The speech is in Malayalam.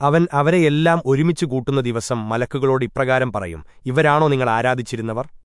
അവൻ അവരെയെല്ലാം ഒരുമിച്ചു കൂട്ടുന്ന ദിവസം മലക്കുകളോട് ഇപ്രകാരം പറയും ഇവരാണോ നിങ്ങൾ ആരാധിച്ചിരുന്നവർ?